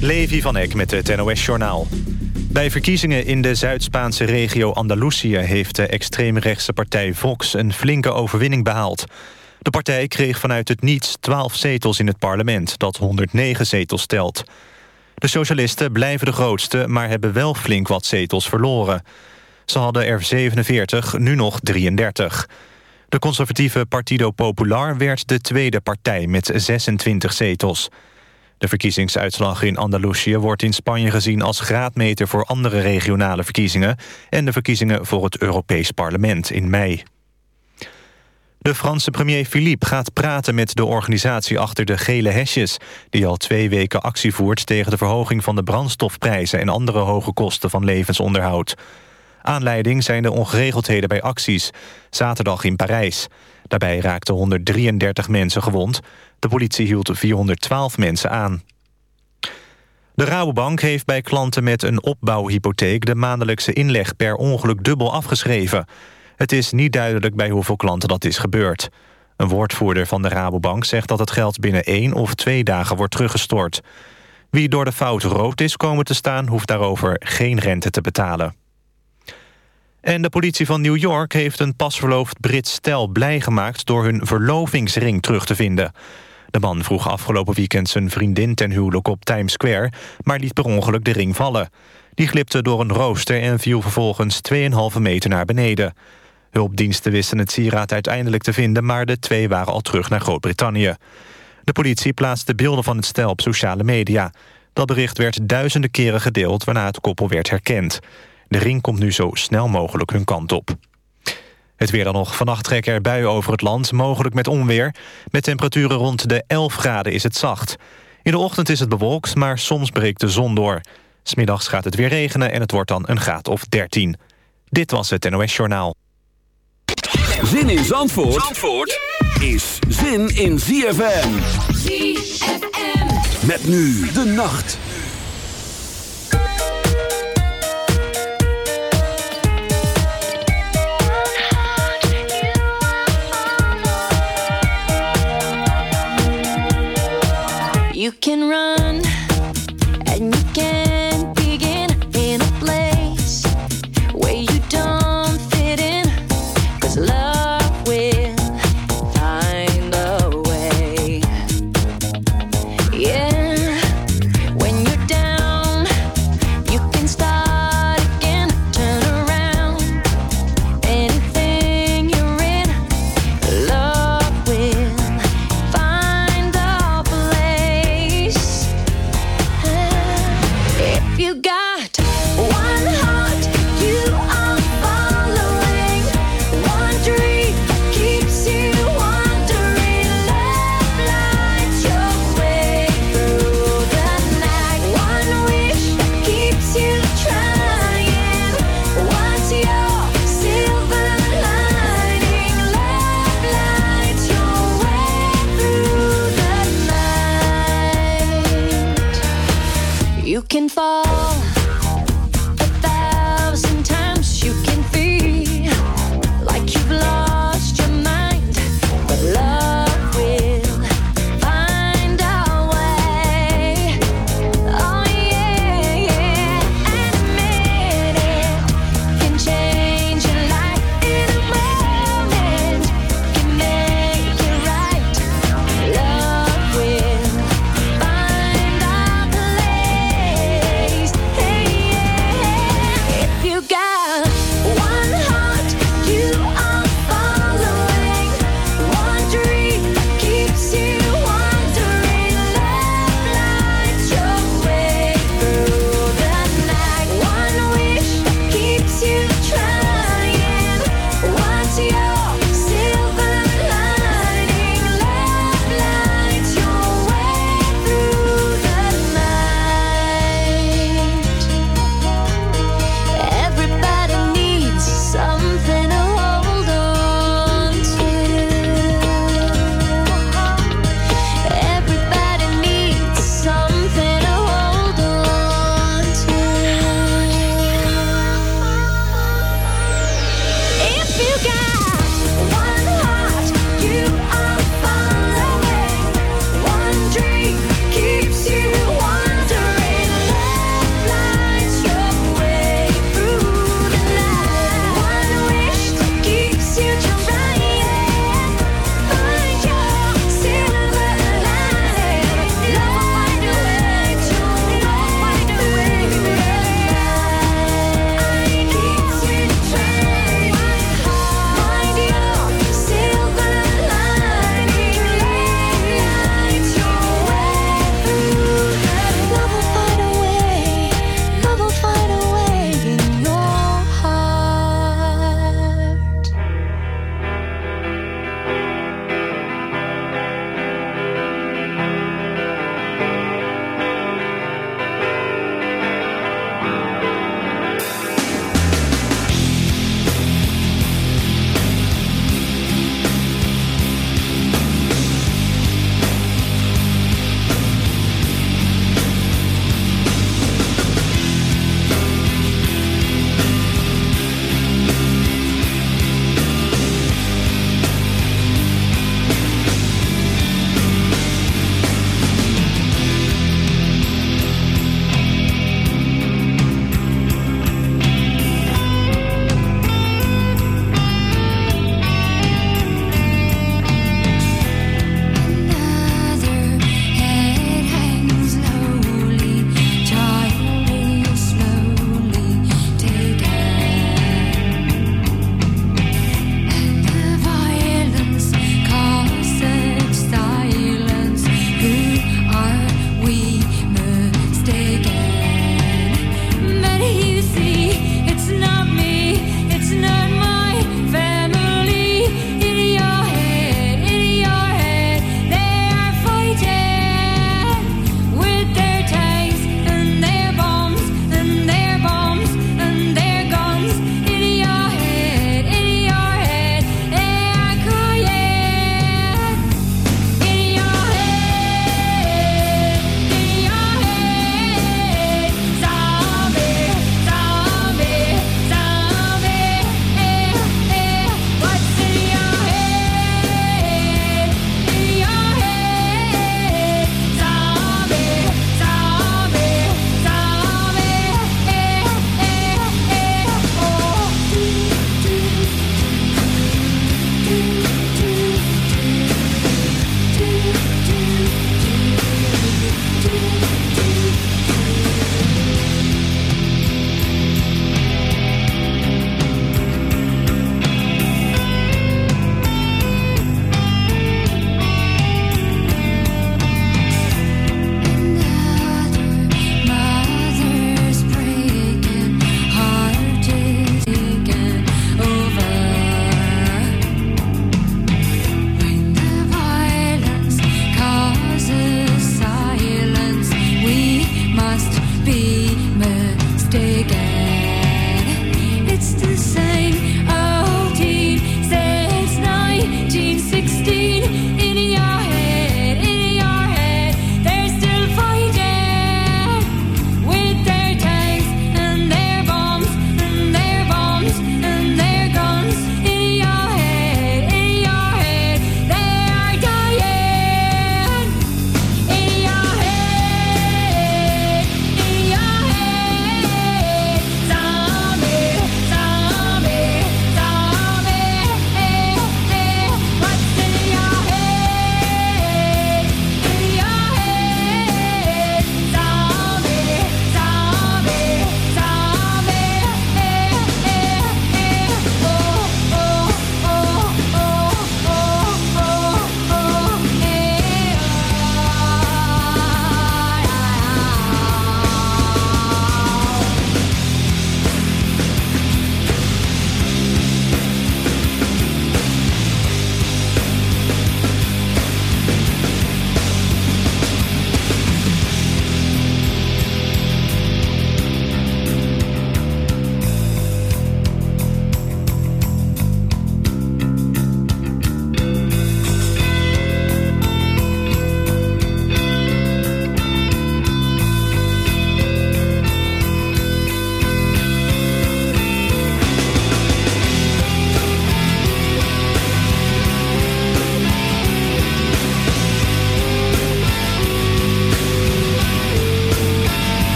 Levi van Eck met het NOS-journaal. Bij verkiezingen in de Zuid-Spaanse regio Andalusië... heeft de extreemrechtse partij Vox een flinke overwinning behaald. De partij kreeg vanuit het niets 12 zetels in het parlement... dat 109 zetels telt. De socialisten blijven de grootste... maar hebben wel flink wat zetels verloren. Ze hadden er 47, nu nog 33. De conservatieve Partido Popular werd de tweede partij met 26 zetels. De verkiezingsuitslag in Andalusië wordt in Spanje gezien als graadmeter voor andere regionale verkiezingen en de verkiezingen voor het Europees Parlement in mei. De Franse premier Philippe gaat praten met de organisatie achter de gele hesjes... die al twee weken actie voert tegen de verhoging van de brandstofprijzen... en andere hoge kosten van levensonderhoud. Aanleiding zijn de ongeregeldheden bij acties. Zaterdag in Parijs. Daarbij raakten 133 mensen gewond. De politie hield 412 mensen aan. De Rabobank heeft bij klanten met een opbouwhypotheek... de maandelijkse inleg per ongeluk dubbel afgeschreven. Het is niet duidelijk bij hoeveel klanten dat is gebeurd. Een woordvoerder van de Rabobank zegt dat het geld binnen één of twee dagen wordt teruggestort. Wie door de fout rood is komen te staan... hoeft daarover geen rente te betalen. En de politie van New York heeft een pasverloofd Brits stel blij gemaakt... door hun verlovingsring terug te vinden. De man vroeg afgelopen weekend zijn vriendin ten huwelijk op Times Square... maar liet per ongeluk de ring vallen. Die glipte door een rooster en viel vervolgens 2,5 meter naar beneden. Hulpdiensten wisten het sieraad uiteindelijk te vinden... maar de twee waren al terug naar Groot-Brittannië. De politie plaatste beelden van het stel op sociale media. Dat bericht werd duizenden keren gedeeld... waarna het koppel werd herkend. De ring komt nu zo snel mogelijk hun kant op. Het weer dan nog. Vannacht trekken er buien over het land, mogelijk met onweer. Met temperaturen rond de 11 graden is het zacht. In de ochtend is het bewolkt, maar soms breekt de zon door. Smiddags gaat het weer regenen en het wordt dan een graad of 13. Dit was het NOS Journaal. Zin in Zandvoort, Zandvoort is zin in ZFM. ZFM. Met nu de nacht. You can run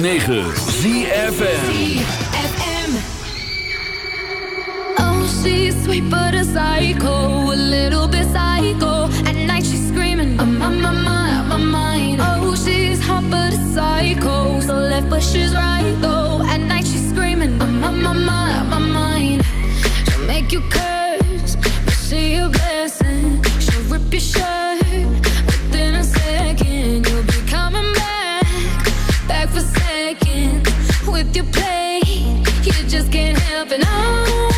9. up and on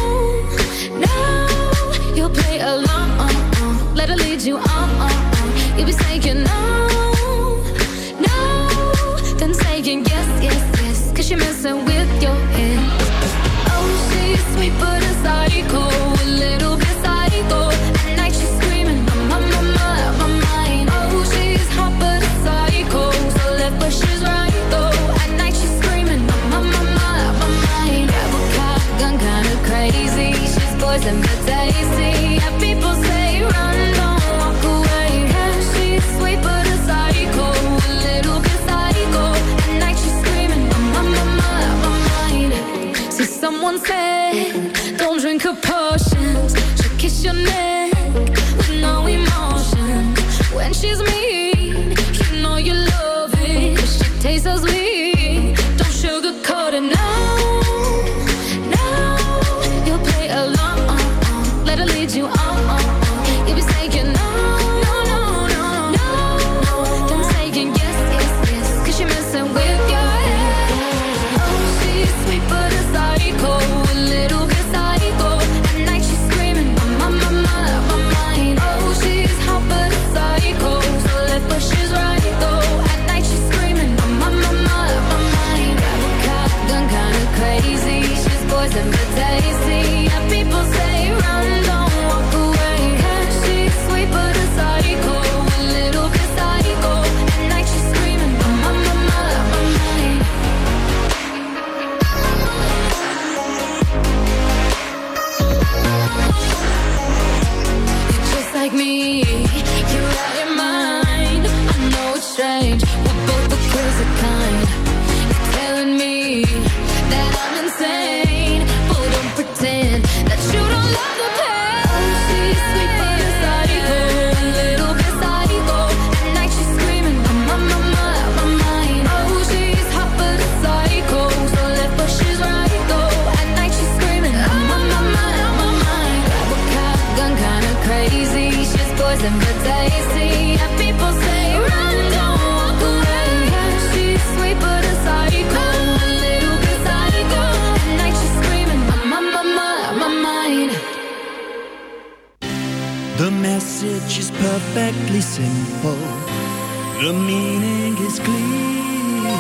The meaning is clear.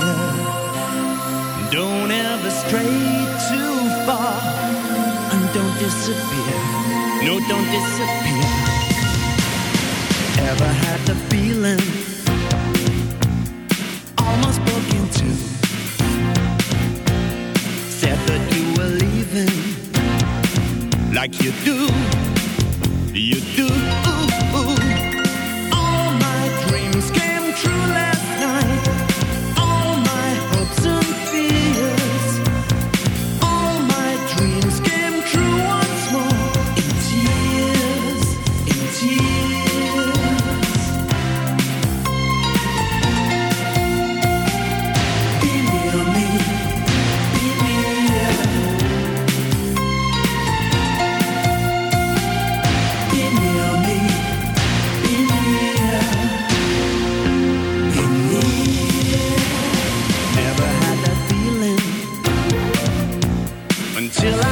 Don't ever stray too far. And don't disappear. No, don't disappear. Ever had the feeling? Almost broke in. Said that you were leaving. Like you do. till I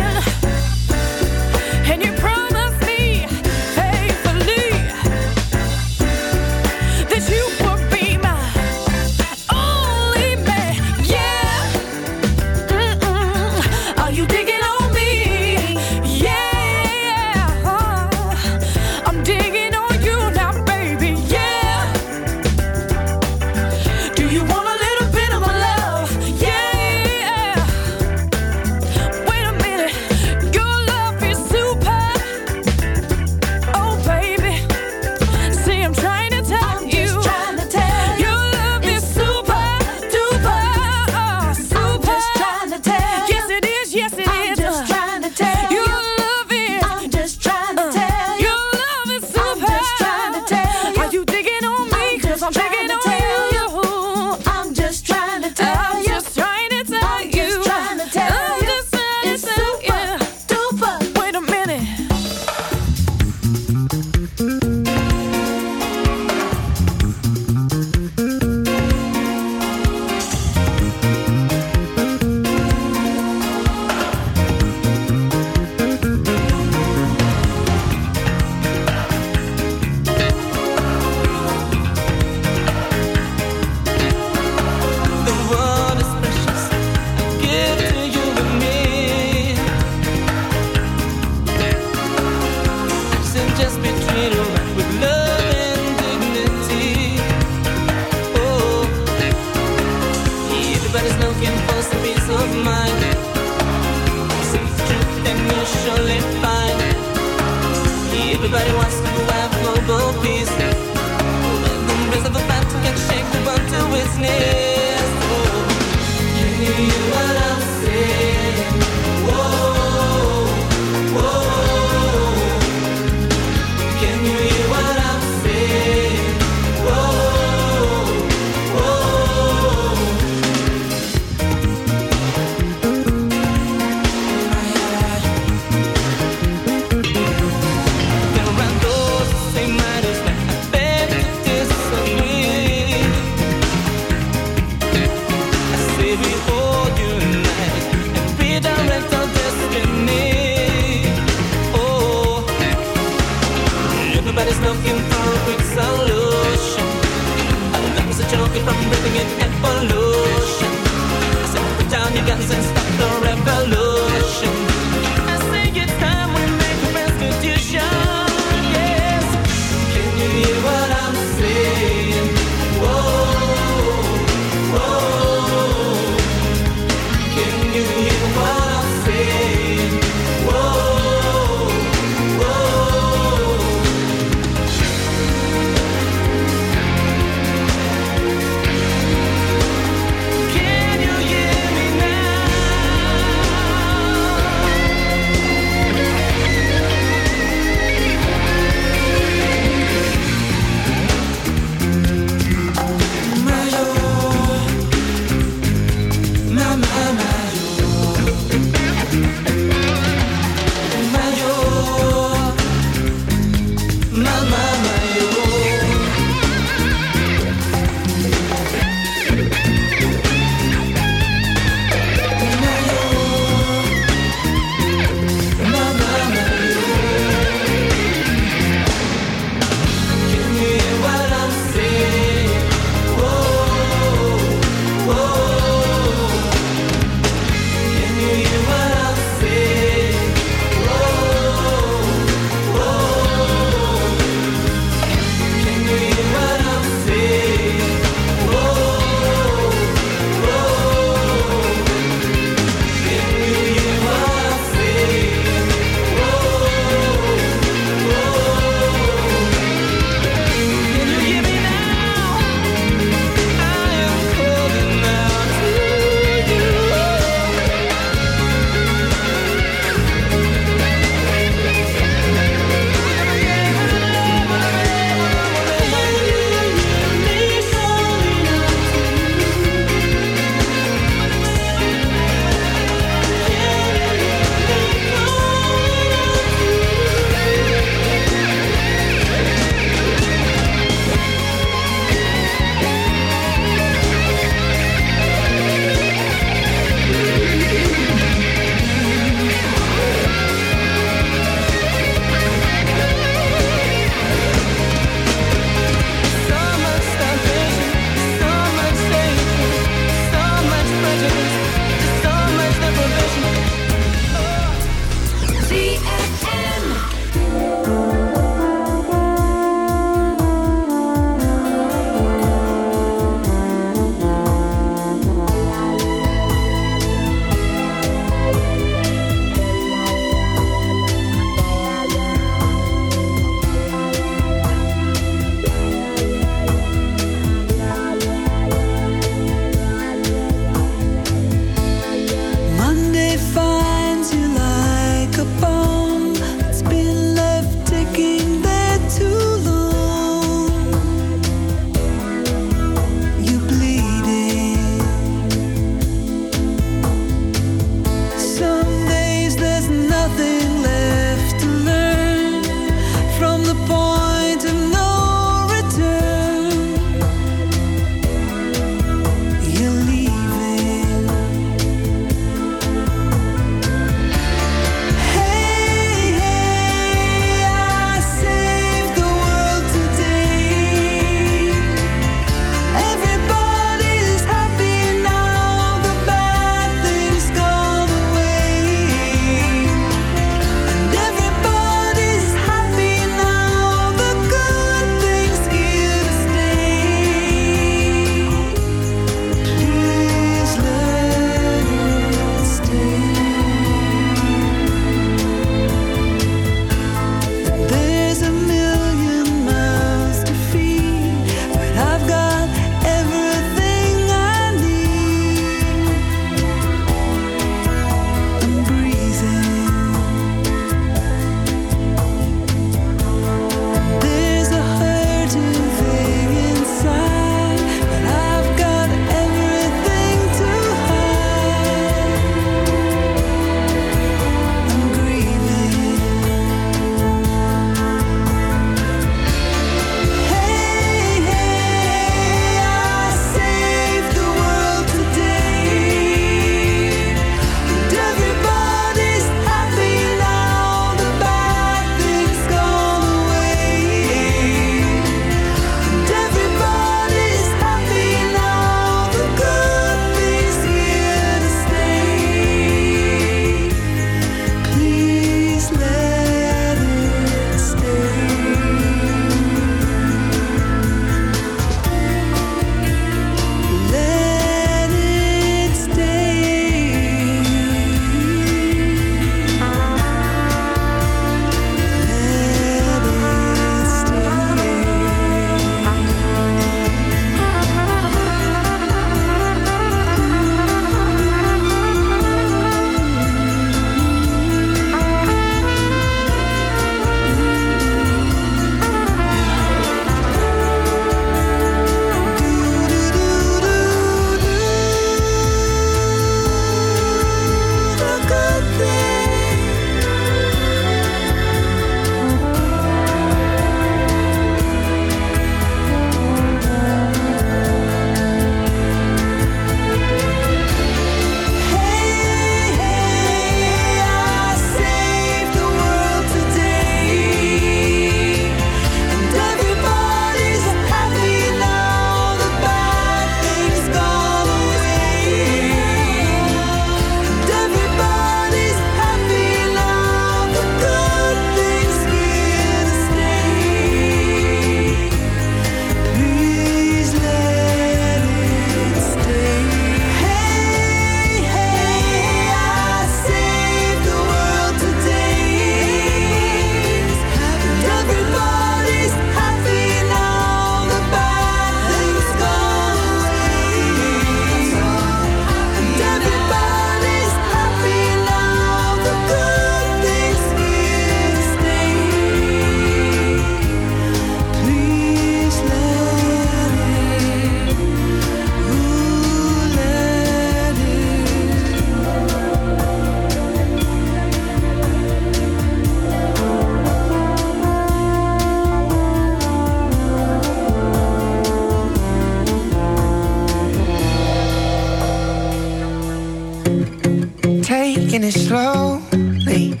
slowly.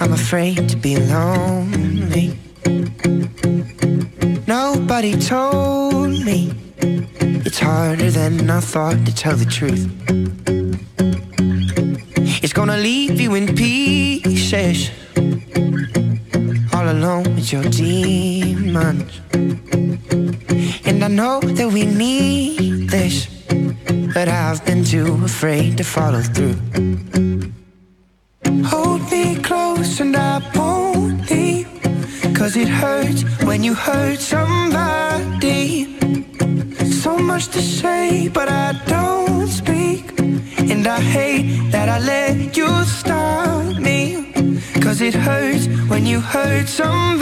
I'm afraid to be lonely. Nobody told me it's harder than I thought to tell the truth. It's gonna leave you in pieces, all alone with your demons. And I know that we need too afraid to follow through. Hold me close and I won't leave, cause it hurts when you hurt somebody. So much to say, but I don't speak. And I hate that I let you stop me. Cause it hurts when you hurt somebody.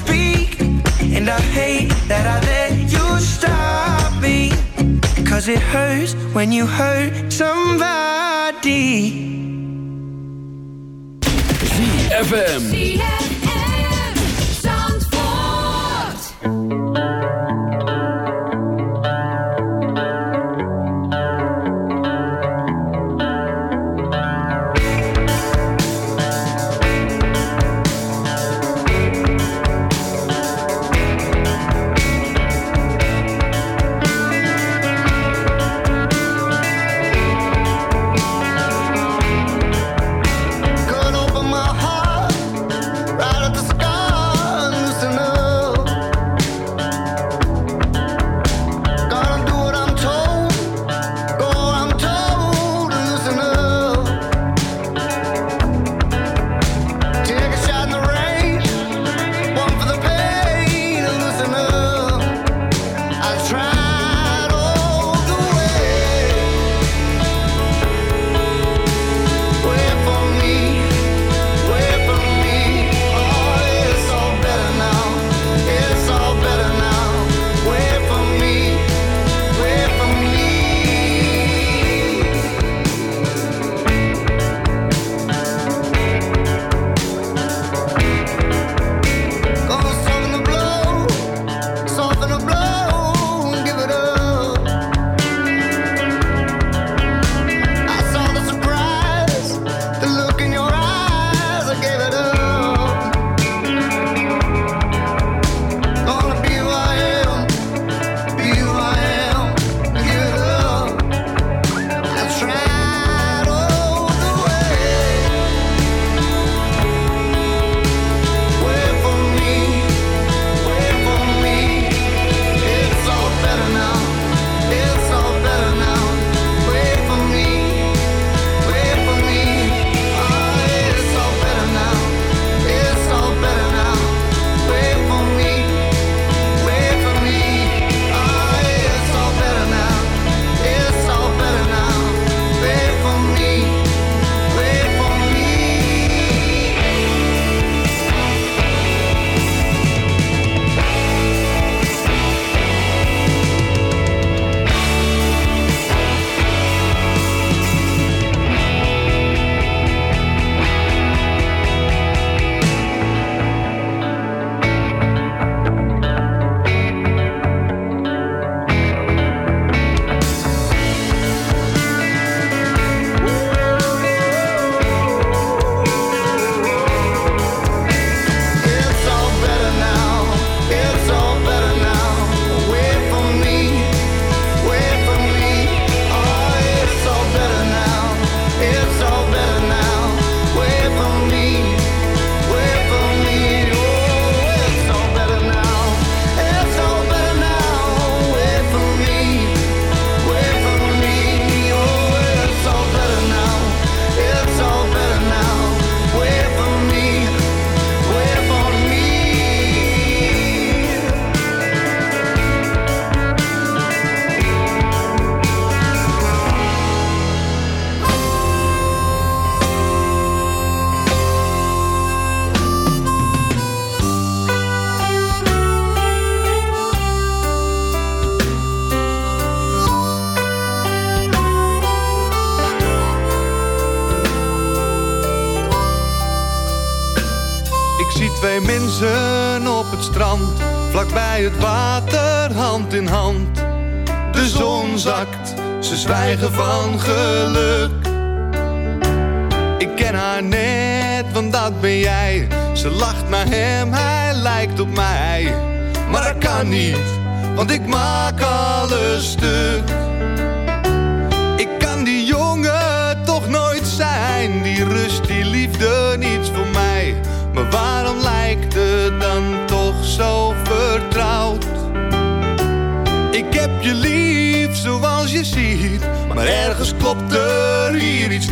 And I hate that I let you stop me. Cause it hurts when you hurt somebody. ZFM.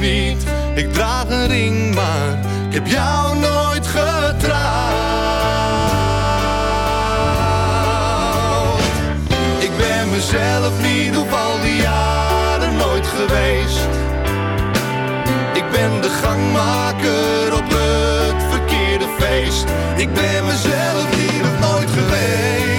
Ik draag een ring, maar ik heb jou nooit getrouwd. Ik ben mezelf niet op al die jaren nooit geweest. Ik ben de gangmaker op het verkeerde feest. Ik ben mezelf niet nog nooit geweest.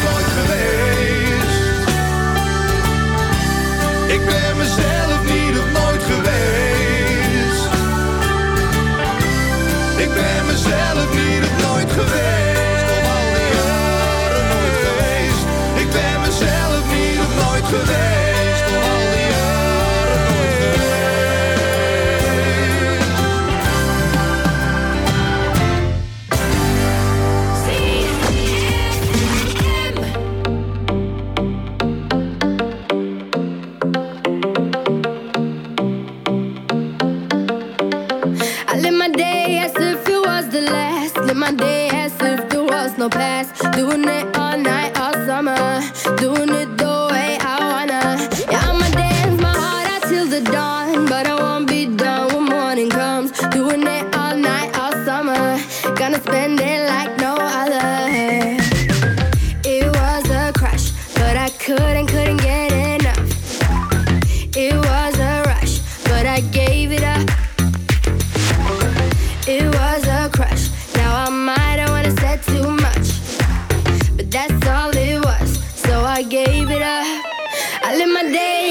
ik ben mezelf niet of nooit geweest. Om al die jaren geweest. Ik ben mezelf niet of nooit geweest. no past. my day.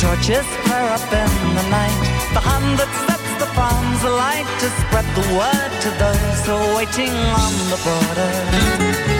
Torches flare up in the night. The hand that sets the farms alight to spread the word to those who are waiting on the border.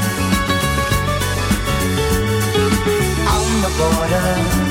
The border.